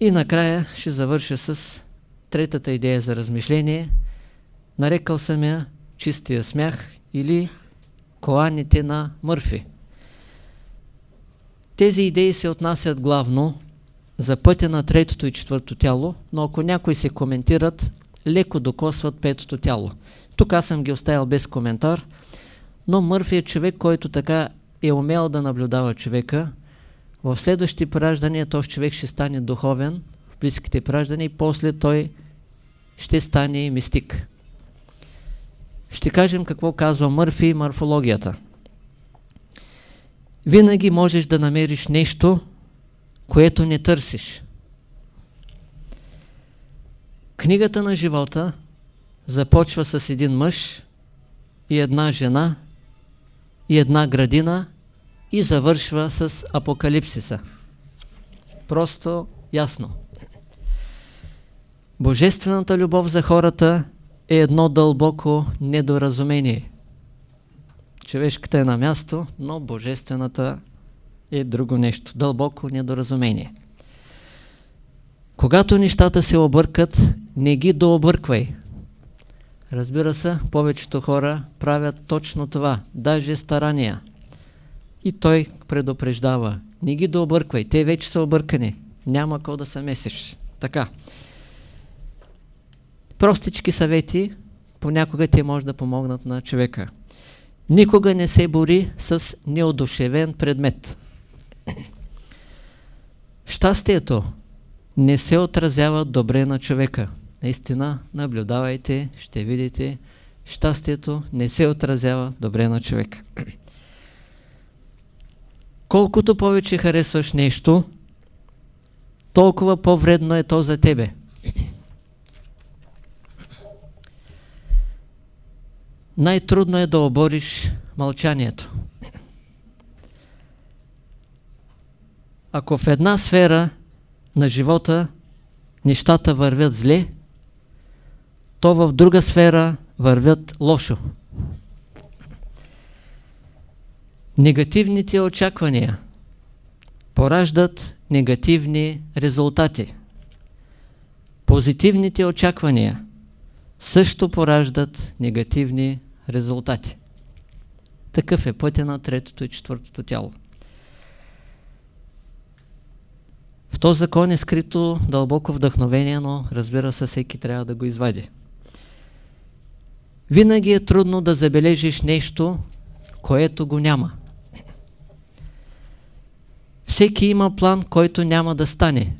И накрая ще завърша с третата идея за размишление. Нарекал съм я чистия смях или коланите на Мърфи. Тези идеи се отнасят главно за пътя на третото и четвърто тяло, но ако някои се коментират, леко докосват петото тяло. Тук аз съм ги оставил без коментар, но Мърфи е човек, който така е умел да наблюдава човека. В следващите пораждания този човек ще стане духовен, в близките пораждания и после той ще стане мистик. Ще кажем какво казва Мърфи и морфологията. Винаги можеш да намериш нещо, което не търсиш. Книгата на живота започва с един мъж и една жена и една градина и завършва с апокалипсиса. Просто ясно. Божествената любов за хората е едно дълбоко недоразумение. Човешката е на място, но божествената е друго нещо. Дълбоко недоразумение. Когато нещата се объркат, не ги дообърквай. Разбира се, повечето хора правят точно това, даже старания. И той предупреждава, не ги дообърквай, те вече са объркани, няма кой да се месиш. Така. Простички съвети понякога те може да помогнат на човека. Никога не се бори с неодушевен предмет. Щастието не се отразява добре на човека. Наистина, наблюдавайте, ще видите, щастието не се отразява добре на човека. Колкото повече харесваш нещо, толкова по-вредно е то за тебе. Най-трудно е да обориш мълчанието. Ако в една сфера на живота нещата вървят зле, то в друга сфера вървят лошо. Негативните очаквания пораждат негативни резултати. Позитивните очаквания също пораждат негативни резултати. Такъв е пътя на третото и четвъртото тяло. В този закон е скрито дълбоко вдъхновение, но разбира се, всеки трябва да го извади. Винаги е трудно да забележиш нещо, което го няма. Всеки има план, който няма да стане.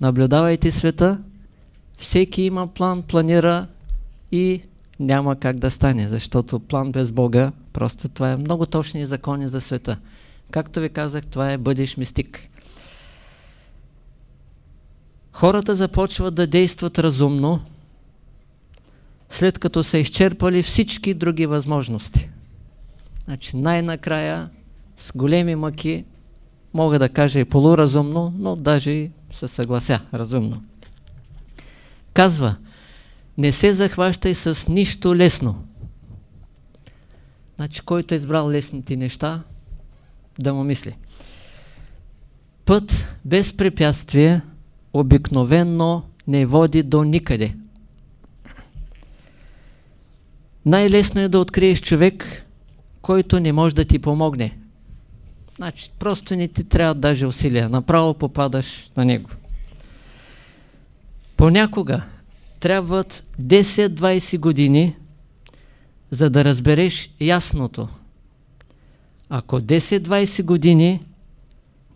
Наблюдавайте света, всеки има план, планира и няма как да стане, защото план без Бога, просто това е много точни закони за света. Както ви казах, това е бъдеш мистик. Хората започват да действат разумно, след като са изчерпали всички други възможности. Значи най-накрая с големи мъки, мога да кажа и полуразумно, но даже и се съглася разумно. Казва, не се захващай с нищо лесно. Значи, който е избрал лесните неща, да му мисли. Път без препятствие обикновенно не води до никъде. Най-лесно е да откриеш човек, който не може да ти помогне. Значи, просто не ти трябва даже усилия. Направо попадаш на него. Понякога трябват 10-20 години, за да разбереш ясното. Ако 10-20 години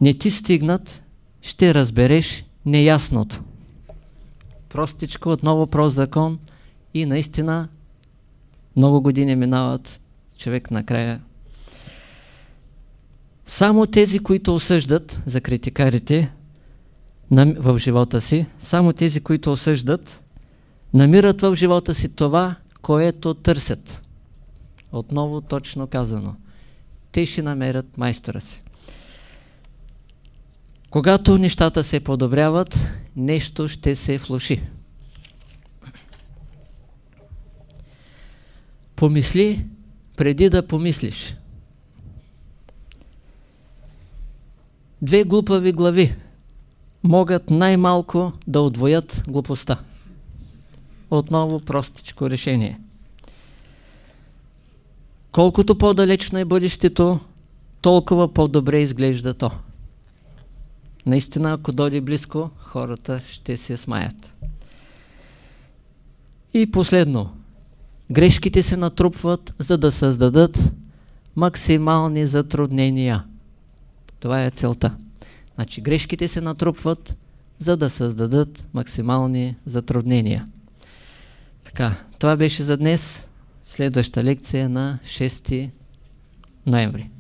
не ти стигнат, ще разбереш неясното. Простичко, отново прост закон и наистина много години минават, човек накрая. Само тези, които осъждат за критикарите в живота си, само тези, които осъждат, намират в живота си това, което търсят. Отново точно казано. Те ще намерят майстора си. Когато нещата се подобряват, нещо ще се влуши. Помисли преди да помислиш. Две глупави глави могат най-малко да отвоят глупостта. Отново простичко решение. Колкото по-далечно е бъдещето, толкова по-добре изглежда то. Наистина, ако дойде близко, хората ще се смаят. И последно. Грешките се натрупват, за да създадат максимални затруднения. Това е целта. Значи грешките се натрупват, за да създадат максимални затруднения. Така, това беше за днес. Следваща лекция на 6 ноември.